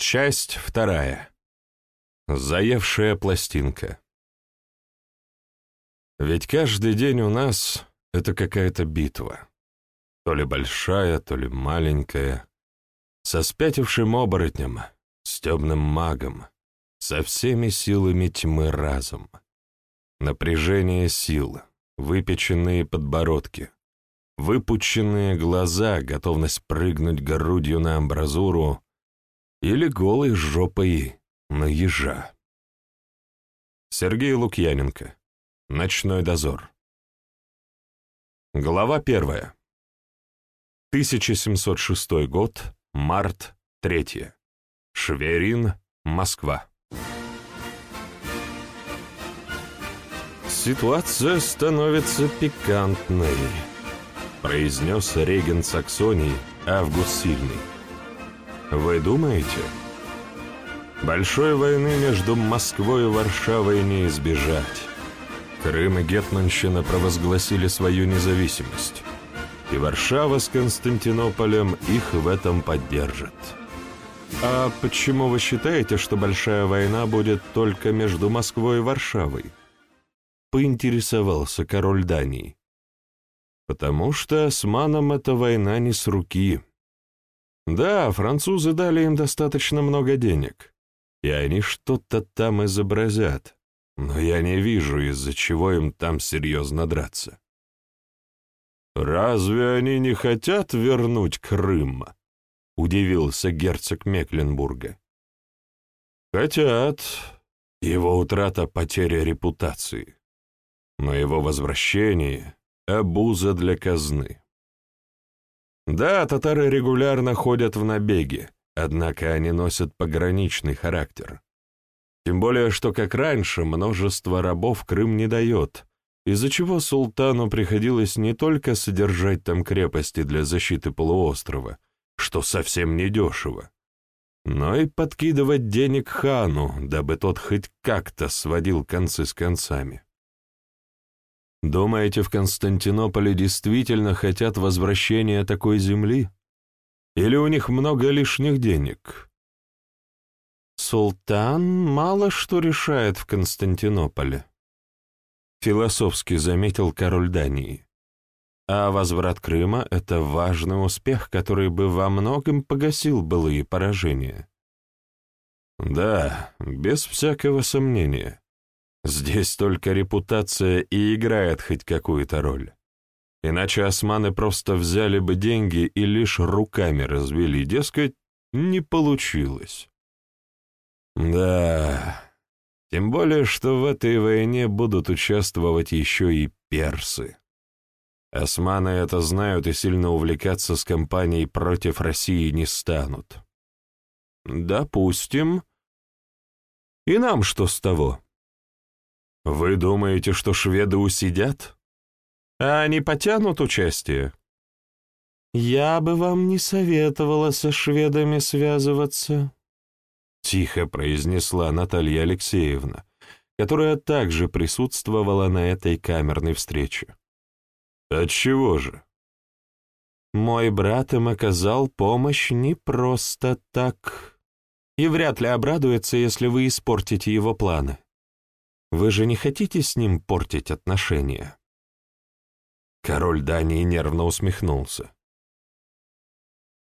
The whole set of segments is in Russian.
Часть вторая. Заевшая пластинка. Ведь каждый день у нас — это какая-то битва. То ли большая, то ли маленькая. Со спятившим оборотнем, с темным магом, со всеми силами тьмы разом. Напряжение сил, выпеченные подбородки, выпученные глаза, готовность прыгнуть грудью на амбразуру или голой жопой на ежа. Сергей Лукьяненко. Ночной дозор. Глава первая. 1706 год, март 3. Шверин, Москва. «Ситуация становится пикантной», — произнес регент Саксонии Август Сильный. «Вы думаете?» Большой войны между Москвой и Варшавой не избежать. Крым и Гетманщина провозгласили свою независимость, и Варшава с Константинополем их в этом поддержит. А почему вы считаете, что большая война будет только между Москвой и Варшавой? Поинтересовался король Дании. Потому что османам эта война не с руки. Да, французы дали им достаточно много денег, и они что-то там изобразят, но я не вижу, из-за чего им там серьезно драться. «Разве они не хотят вернуть Крым?» — удивился герцог Мекленбурга. «Хотят. Его утрата — потеря репутации. Но его возвращение — обуза для казны. Да, татары регулярно ходят в набеги, однако они носят пограничный характер. Тем более, что, как раньше, множество рабов Крым не дает, из-за чего султану приходилось не только содержать там крепости для защиты полуострова, что совсем недешево, но и подкидывать денег хану, дабы тот хоть как-то сводил концы с концами. Думаете, в Константинополе действительно хотят возвращения такой земли? Или у них много лишних денег? Султан мало что решает в Константинополе. Философски заметил король Дании. А возврат Крыма — это важный успех, который бы во многом погасил былые поражения. Да, без всякого сомнения. Здесь только репутация и играет хоть какую-то роль. Иначе османы просто взяли бы деньги и лишь руками развели, дескать, не получилось. Да, тем более, что в этой войне будут участвовать еще и персы. Османы это знают и сильно увлекаться с кампанией против России не станут. Допустим. И нам что с того? Вы думаете, что шведы усидят? А они потянут участие? Я бы вам не советовала со шведами связываться, тихо произнесла Наталья Алексеевна, которая также присутствовала на этой камерной встрече. Отчего же? Мой брат им оказал помощь не просто так, и вряд ли обрадуется, если вы испортите его планы. Вы же не хотите с ним портить отношения?» Король Дании нервно усмехнулся.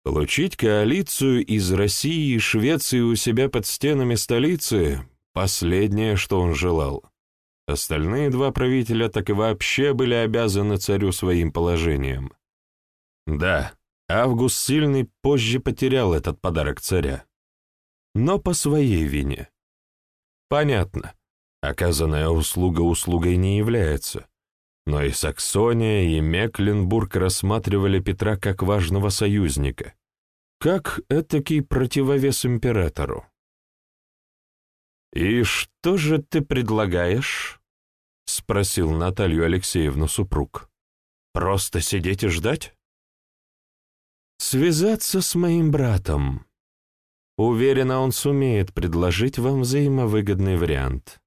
Получить коалицию из России и Швеции у себя под стенами столицы — последнее, что он желал. Остальные два правителя так и вообще были обязаны царю своим положением. Да, Август Сильный позже потерял этот подарок царя. Но по своей вине. Понятно, Оказанная услуга услугой не является. Но и Саксония, и Мекленбург рассматривали Петра как важного союзника, как этакий противовес императору. «И что же ты предлагаешь?» — спросил Наталью Алексеевну супруг. «Просто сидеть и ждать?» «Связаться с моим братом. Уверена, он сумеет предложить вам взаимовыгодный вариант.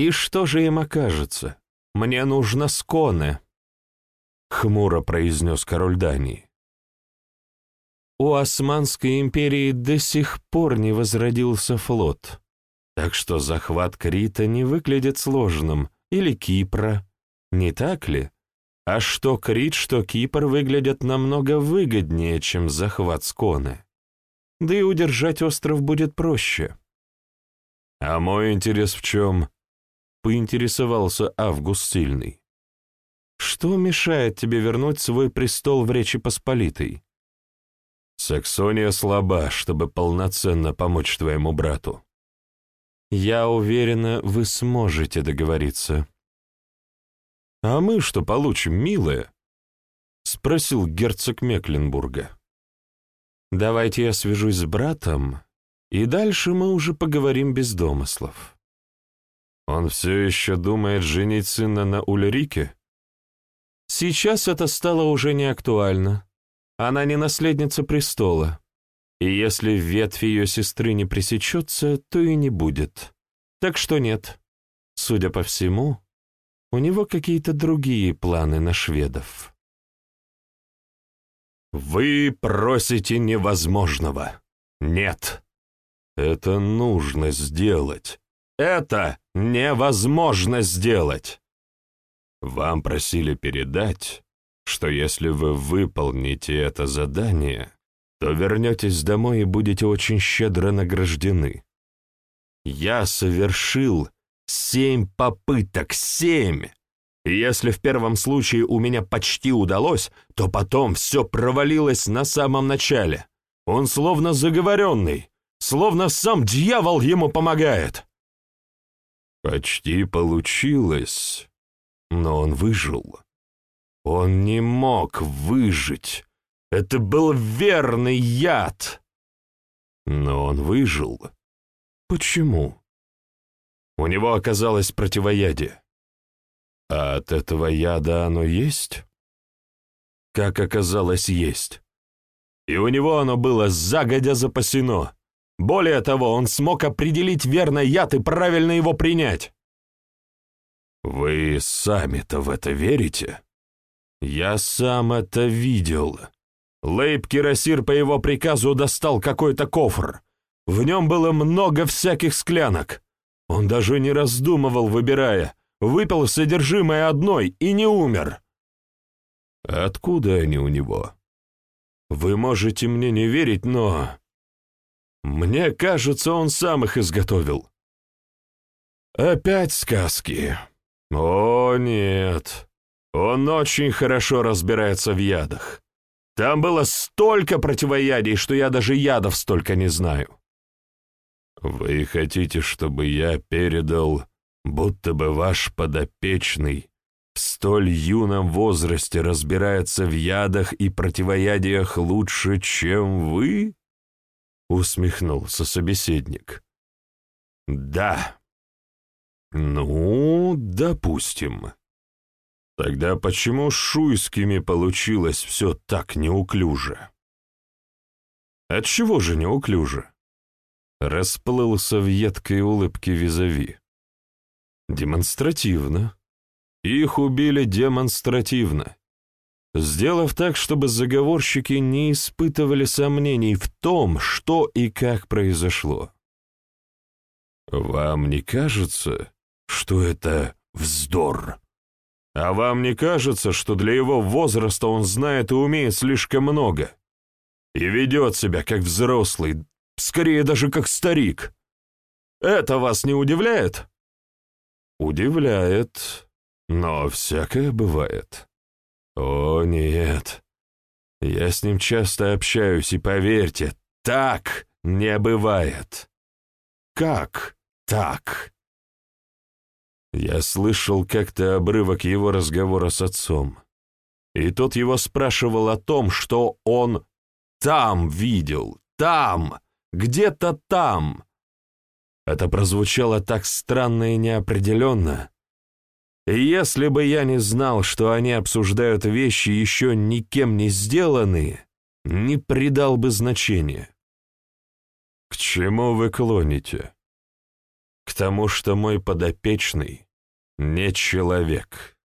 И что же им окажется? Мне нужно сконы, — хмуро произнес король Дании. у Османской империи до сих пор не возродился флот, так что захват Крита не выглядит сложным, или Кипра, не так ли? А что Крит, что Кипр выглядят намного выгоднее, чем захват Сконы. Да и удержать остров будет проще. А мой интерес в чем? Поинтересовался Август Сильный. Что мешает тебе вернуть свой престол в Речи Посполитой? Саксония слаба, чтобы полноценно помочь твоему брату. Я уверена, вы сможете договориться. А мы что получим, милая? Спросил герцог Мекленбурга. Давайте я свяжусь с братом, и дальше мы уже поговорим без домыслов. Он все еще думает женить сына на Ульрике? Сейчас это стало уже не актуально. Она не наследница престола. И если ветвь ее сестры не пресечется, то и не будет. Так что нет. Судя по всему, у него какие-то другие планы на шведов. «Вы просите невозможного. Нет. Это нужно сделать. Это невозможно сделать. Вам просили передать, что если вы выполните это задание, то вернетесь домой и будете очень щедро награждены. Я совершил семь попыток, семь! И если в первом случае у меня почти удалось, то потом все провалилось на самом начале. Он словно заговоренный, словно сам дьявол ему помогает. Почти получилось, но он выжил. Он не мог выжить. Это был верный яд. Но он выжил. Почему? У него оказалось противоядие. А от этого яда оно есть? Как оказалось, есть. И у него оно было загодя запасено. Более того, он смог определить верный яд и правильно его принять. «Вы сами-то в это верите?» «Я сам это видел. Лейб Кирасир по его приказу достал какой-то кофр. В нем было много всяких склянок. Он даже не раздумывал, выбирая. Выпил содержимое одной и не умер». «Откуда они у него?» «Вы можете мне не верить, но...» «Мне кажется, он сам их изготовил». «Опять сказки», «О, нет. Он очень хорошо разбирается в ядах. Там было столько противоядий, что я даже ядов столько не знаю». «Вы хотите, чтобы я передал, будто бы ваш подопечный в столь юном возрасте разбирается в ядах и противоядиях лучше, чем вы?» — усмехнулся собеседник. «Да», ну, допустим. Тогда почему с шуйскими получилось все так неуклюже? Отчего же неуклюже? Расплылся в едкой улыбке визави. Демонстративно. Их убили демонстративно, сделав так, чтобы заговорщики не испытывали сомнений в том, что и как произошло. «Вам не кажется, что это вздор. А вам не кажется, что для его возраста он знает и умеет слишком много? И ведет себя как взрослый, скорее даже как старик. Это вас не удивляет? Удивляет, но всякое бывает. О, нет. Я с ним часто общаюсь, и поверьте, так не бывает. Как так? Я слышал как-то обрывок его разговора с отцом. И тот его спрашивал о том, что он там видел, там, где-то там. Это прозвучало так странно и неопределенно. Если бы я не знал, что они обсуждают вещи, еще никем не сделанные, не придал бы значения. К чему вы клоните? к тому, что мой подопечный не человек.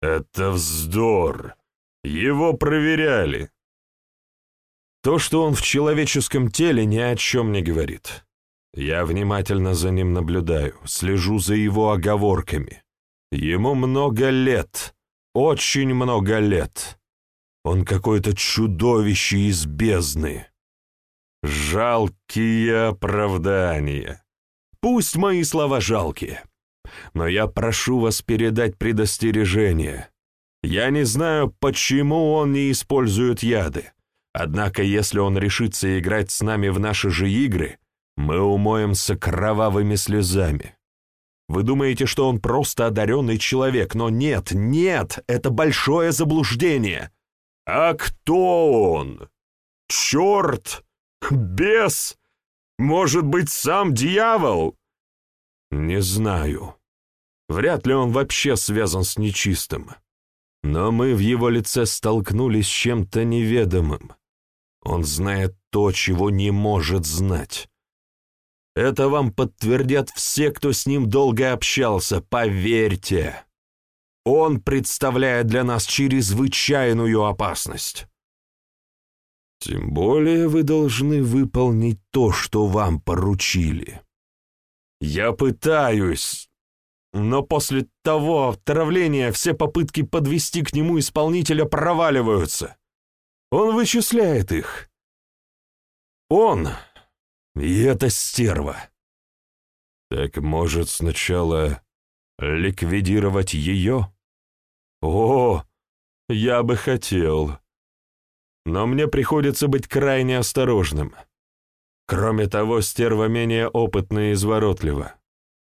Это вздор. Его проверяли. То, что он в человеческом теле, ни о чем не говорит. Я внимательно за ним наблюдаю, слежу за его оговорками. Ему много лет, очень много лет. Он какое-то чудовище из бездны. Жалкие оправдания. Пусть мои слова жалкие, но я прошу вас передать предостережение. Я не знаю, почему он не использует яды. Однако, если он решится играть с нами в наши же игры, мы умоемся кровавыми слезами. Вы думаете, что он просто одаренный человек, но нет, нет, это большое заблуждение. А кто он? Черт? Бес? Может быть, сам дьявол? Не знаю. Вряд ли он вообще связан с нечистым. Но мы в его лице столкнулись с чем-то неведомым. Он знает то, чего не может знать. Это вам подтвердят все, кто с ним долго общался, поверьте. Он представляет для нас чрезвычайную опасность. Тем более вы должны выполнить то, что вам поручили. Я пытаюсь, но после того отравления все попытки подвести к нему исполнителя проваливаются. Он вычисляет их. Он и эта стерва. Так может сначала ликвидировать ее? О, я бы хотел. Но мне приходится быть крайне осторожным. Кроме того, стерва менее опытная и изворотлива,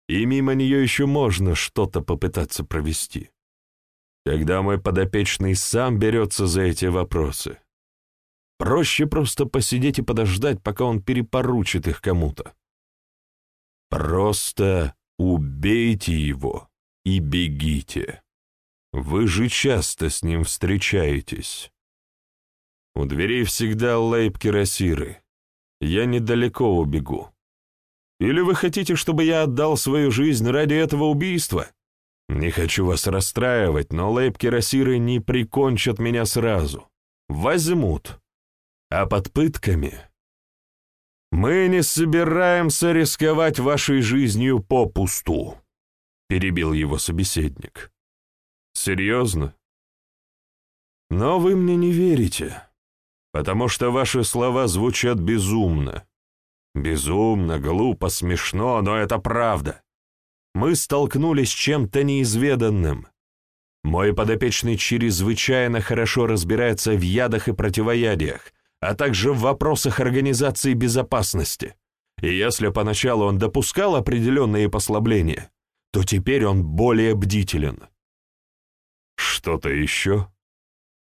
и мимо нее еще можно что-то попытаться провести. Когда мой подопечный сам берется за эти вопросы, Проще просто посидеть и подождать, пока он перепоручит их кому-то. Просто убейте его и бегите. Вы же часто с ним встречаетесь. У дверей всегда лейб-кирасиры. Я недалеко убегу. Или вы хотите, чтобы я отдал свою жизнь ради этого убийства? Не хочу вас расстраивать, но лейб-кирасиры не прикончат меня сразу. Возьмут а под пытками. «Мы не собираемся рисковать вашей жизнью попусту», — перебил его собеседник. «Серьезно? Но вы мне не верите, потому что ваши слова звучат безумно. Безумно, глупо, смешно, но это правда. Мы столкнулись с чем-то неизведанным. Мой подопечный чрезвычайно хорошо разбирается в ядах и противоядиях, а также в вопросах организации безопасности. И если поначалу он допускал определенные послабления, то теперь он более бдителен. Что-то еще?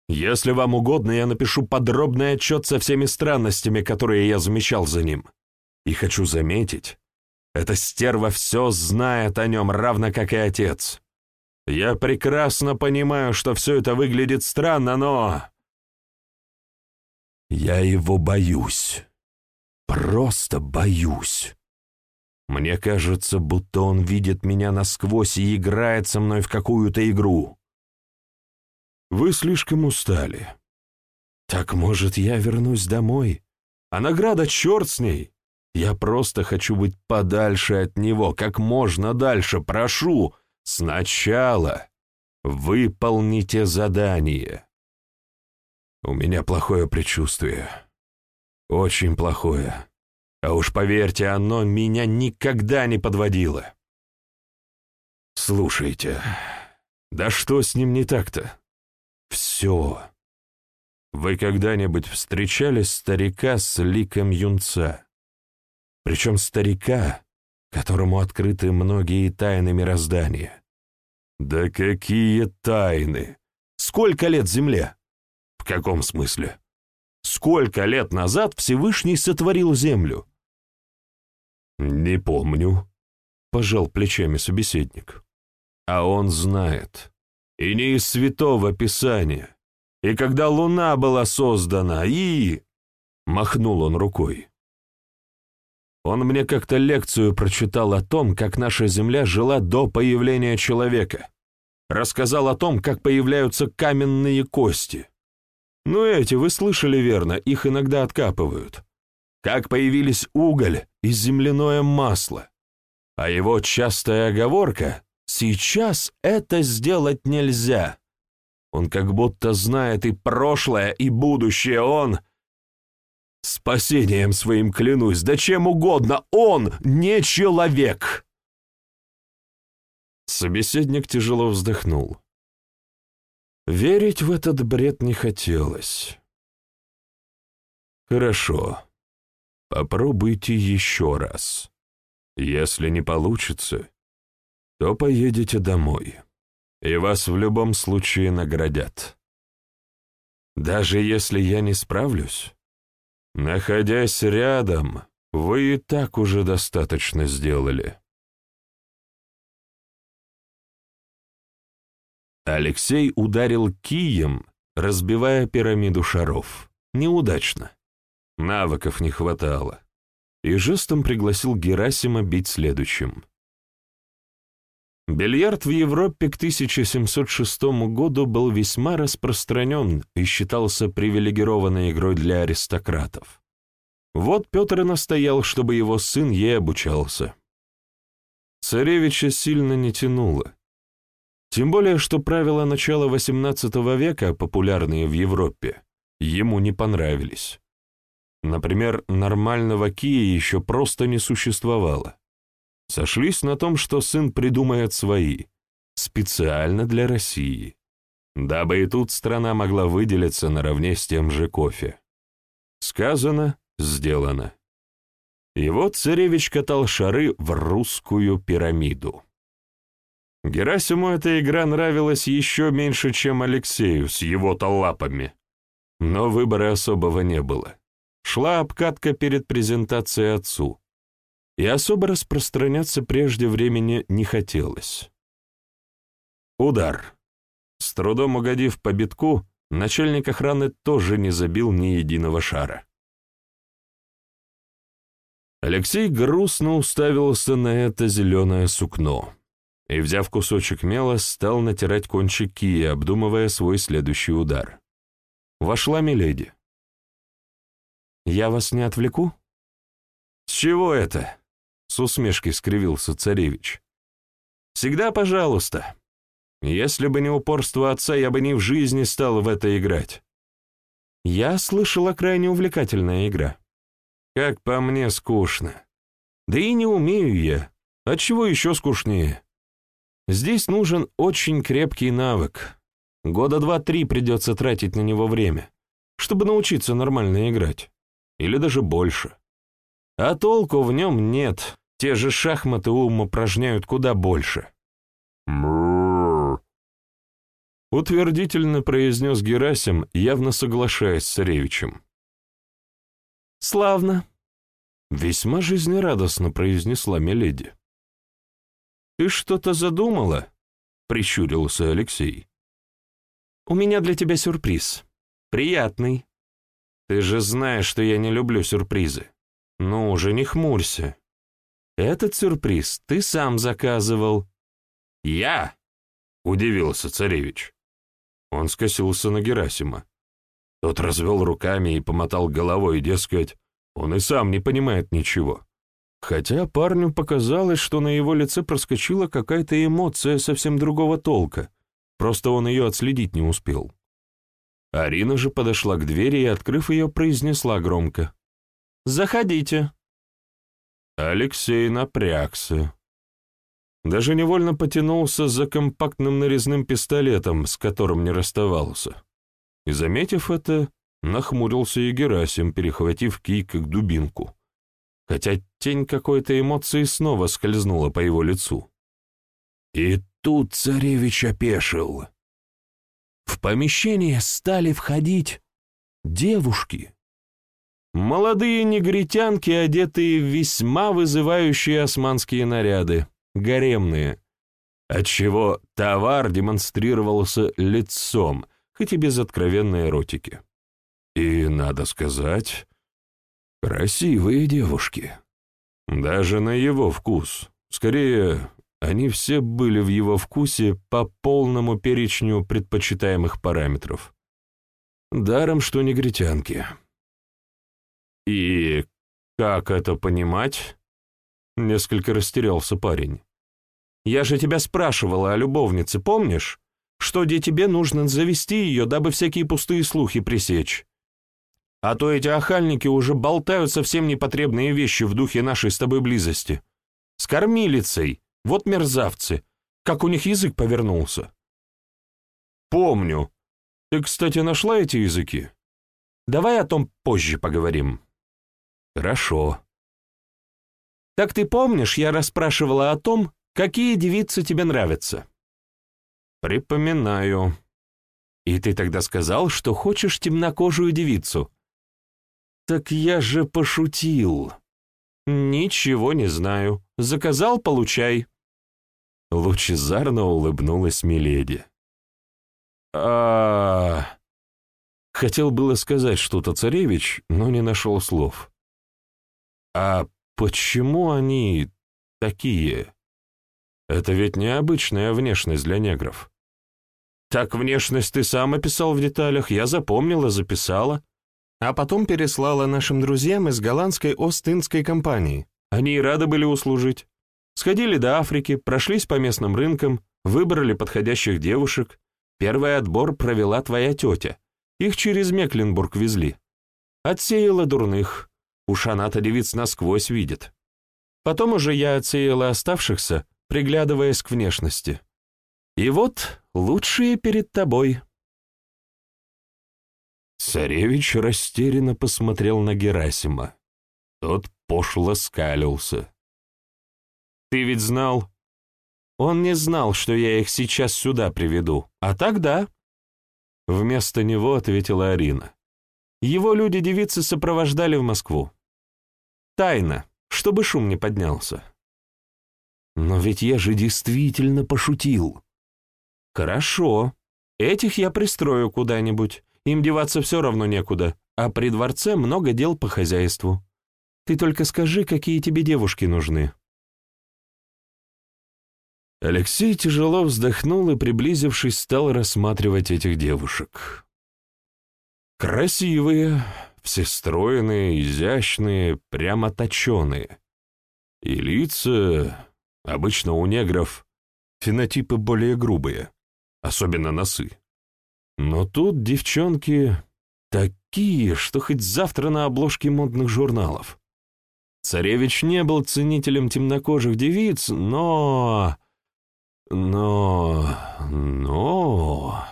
Если вам угодно, я напишу подробный отчет со всеми странностями, которые я замечал за ним. И хочу заметить, эта стерва все знает о нем, равно как и отец. Я прекрасно понимаю, что все это выглядит странно, но... Я его боюсь. Просто боюсь. Мне кажется, будто он видит меня насквозь и играет со мной в какую-то игру. Вы слишком устали. Так, может, я вернусь домой? А награда черт с ней. Я просто хочу быть подальше от него, как можно дальше. Прошу, сначала выполните задание. У меня плохое предчувствие. Очень плохое. А уж поверьте, оно меня никогда не подводило. Слушайте, да что с ним не так-то? Все. Вы когда-нибудь встречали старика с ликом юнца? Причем старика, которому открыты многие тайны мироздания. Да какие тайны! Сколько лет Земле? В каком смысле? Сколько лет назад Всевышний сотворил землю? Не помню, пожал плечами собеседник. А он знает. И не из святого писания. И когда луна была создана, и... Махнул он рукой. Он мне как-то лекцию прочитал о том, как наша Земля жила до появления человека. Рассказал о том, как появляются каменные кости Ну эти, вы слышали верно, их иногда откапывают. Как появились уголь и земляное масло. А его частая оговорка «сейчас это сделать нельзя». Он как будто знает и прошлое, и будущее, он... Спасением своим клянусь, да чем угодно, он не человек. Собеседник тяжело вздохнул. Верить в этот бред не хотелось. Хорошо. Попробуйте еще раз. Если не получится, то поедете домой, и вас в любом случае наградят. Даже если я не справлюсь, находясь рядом, вы и так уже достаточно сделали. Алексей ударил кием, разбивая пирамиду шаров. Неудачно. Навыков не хватало. И жестом пригласил Герасима бить следующим. Бильярд в Европе к 1706 году был весьма распространен и считался привилегированной игрой для аристократов. Вот Петр и настоял, чтобы его сын ей обучался. Царевича сильно не тянуло. Тем более, что правила начала XVIII века, популярные в Европе, ему не понравились. Например, нормального кия еще просто не существовало. Сошлись на том, что сын придумает свои, специально для России, дабы и тут страна могла выделиться наравне с тем же кофе. Сказано, сделано. И вот царевич катал шары в русскую пирамиду. Герасиму эта игра нравилась еще меньше, чем Алексею с его-то лапами. Но выбора особого не было. Шла обкатка перед презентацией отцу. И особо распространяться прежде времени не хотелось. Удар. С трудом угодив по битку, начальник охраны тоже не забил ни единого шара. Алексей грустно уставился на это зеленое сукно и, взяв кусочек мела, стал натирать кончик кии, обдумывая свой следующий удар. Вошла Миледи. «Я вас не отвлеку?» «С чего это?» — с усмешкой скривился царевич. «Всегда пожалуйста. Если бы не упорство отца, я бы ни в жизни стал в это играть». «Я слышала крайне увлекательная игра». «Как по мне, скучно. Да и не умею я. Отчего еще скучнее?» Здесь нужен очень крепкий навык. Года два-три придется тратить на него время, чтобы научиться нормально играть. Или даже больше. А толку в нем нет. Те же шахматы ум упражняют куда больше. Утвердительно произнес Герасим, явно соглашаясь с царевичем. «Славно», — весьма жизнерадостно произнесла Меледи. «Ты что-то задумала?» — прищурился Алексей. «У меня для тебя сюрприз. Приятный. Ты же знаешь, что я не люблю сюрпризы. Ну уже не хмурься. Этот сюрприз ты сам заказывал». «Я?» — удивился царевич. Он скосился на Герасима. Тот развел руками и помотал головой, дескать, он и сам не понимает ничего. Хотя парню показалось, что на его лице проскочила какая-то эмоция совсем другого толка, просто он ее отследить не успел. Арина же подошла к двери и, открыв ее, произнесла громко. «Заходите». Алексей напрягся. Даже невольно потянулся за компактным нарезным пистолетом, с которым не расставался. И, заметив это, нахмурился и Герасим, перехватив кий как дубинку хотя тень какой-то эмоции снова скользнула по его лицу. И тут царевич опешил. В помещение стали входить девушки. Молодые негритянки, одетые в весьма вызывающие османские наряды, гаремные, отчего товар демонстрировался лицом, хоть и без откровенной эротики. И, надо сказать, Красивые девушки. Даже на его вкус. Скорее, они все были в его вкусе по полному перечню предпочитаемых параметров. Даром, что негритянки. И как это понимать? Несколько растерялся парень. Я же тебя спрашивала о любовнице, помнишь? Что где тебе нужно завести ее, дабы всякие пустые слухи пресечь. А то эти охальники уже болтают совсем непотребные вещи в духе нашей с тобой близости. С кормилицей, вот мерзавцы, как у них язык повернулся. Помню. Ты, кстати, нашла эти языки? Давай о том позже поговорим. Хорошо. Так ты помнишь, я расспрашивала о том, какие девицы тебе нравятся? Припоминаю. И ты тогда сказал, что хочешь темнокожую девицу. Так я же пошутил. Ничего не знаю. Заказал, получай. Лучезарно улыбнулась Миледи. а Хотел было сказать что-то царевич, но не нашел слов. «А почему они такие? Это ведь необычная внешность для негров». «Так внешность ты сам описал в деталях, я запомнила, записала, а потом переслала нашим друзьям из голландской Ост-Индской компании. Они и рады были услужить. Сходили до Африки, прошлись по местным рынкам, выбрали подходящих девушек. Первый отбор провела твоя тетя. Их через Мекленбург везли. Отсеяла дурных. Уж она-то девиц насквозь видит. Потом уже я отсеяла оставшихся, приглядываясь к внешности. И вот лучшие перед тобой. Царевич растерянно посмотрел на Герасима. Тот пошло скалился. «Ты ведь знал?» «Он не знал, что я их сейчас сюда приведу. А тогда?» Вместо него ответила Арина. Его люди-девицы сопровождали в Москву. Тайно, чтобы шум не поднялся. Но ведь я же действительно пошутил. Хорошо, этих я пристрою куда-нибудь. Им деваться все равно некуда, а при дворце много дел по хозяйству. Ты только скажи, какие тебе девушки нужны. Алексей тяжело вздохнул и, приблизившись, стал рассматривать этих девушек. Красивые, всестройные, изящные, прямо точеные. И лица, обычно у негров, фенотипы более грубые, особенно носы. Но тут девчонки такие, что хоть завтра на обложке модных журналов. Царевич не был ценителем темнокожих девиц, но... Но... Но...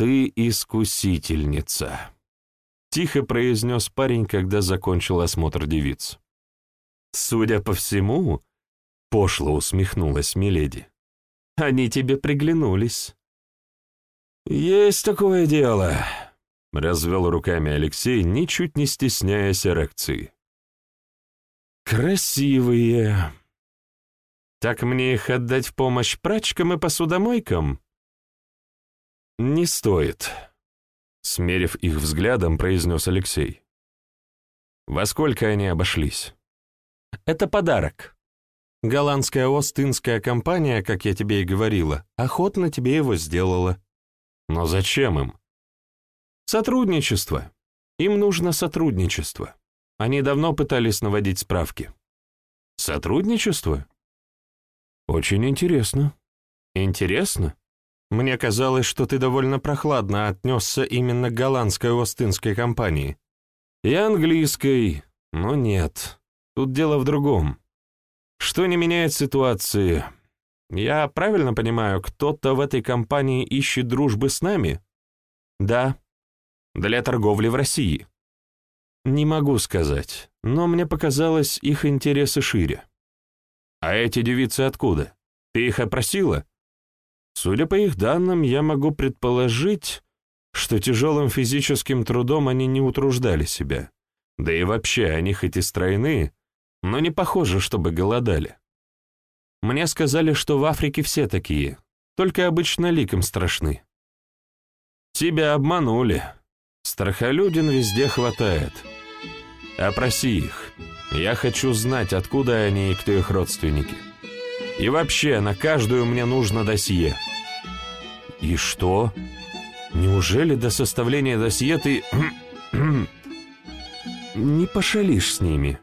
«Ты искусительница», — тихо произнес парень, когда закончил осмотр девиц. «Судя по всему», — пошло усмехнулась Миледи, — «они тебе приглянулись». «Есть такое дело», — развел руками Алексей, ничуть не стесняясь эрекции. «Красивые. Так мне их отдать в помощь прачкам и посудомойкам?» «Не стоит», — смерив их взглядом, произнес Алексей. «Во сколько они обошлись?» «Это подарок. Голландская Ост-Индская компания, как я тебе и говорила, охотно тебе его сделала». «Но зачем им?» «Сотрудничество. Им нужно сотрудничество. Они давно пытались наводить справки». «Сотрудничество?» «Очень интересно». «Интересно?» Мне казалось, что ты довольно прохладно отнесся именно к голландской Остинской компании. И английской, но нет. Тут дело в другом. Что не меняет ситуации? Я правильно понимаю, кто-то в этой компании ищет дружбы с нами? Да. Для торговли в России. Не могу сказать, но мне показалось, их интересы шире. А эти девицы откуда? Ты их опросила? Судя по их данным, я могу предположить, что тяжелым физическим трудом они не утруждали себя. Да и вообще, они хоть и стройны, но не похоже, чтобы голодали. Мне сказали, что в Африке все такие, только обычно ликом страшны. Тебя обманули. Страхолюдин везде хватает. Опроси их. Я хочу знать, откуда они и кто их родственники. И вообще, на каждую мне нужно досье. «И что?» Неужели до составления досье ты... не пошалишь с ними?»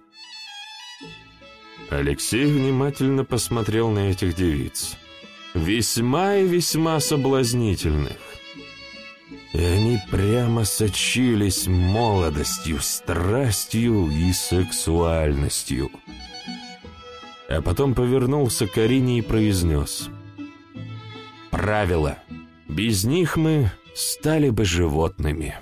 Алексей внимательно посмотрел на этих девиц. Весьма и весьма соблазнительных. И они прямо сочились молодостью, страстью и сексуальностью. А потом повернулся к Арине и произнес. «Правила. Без них мы стали бы животными».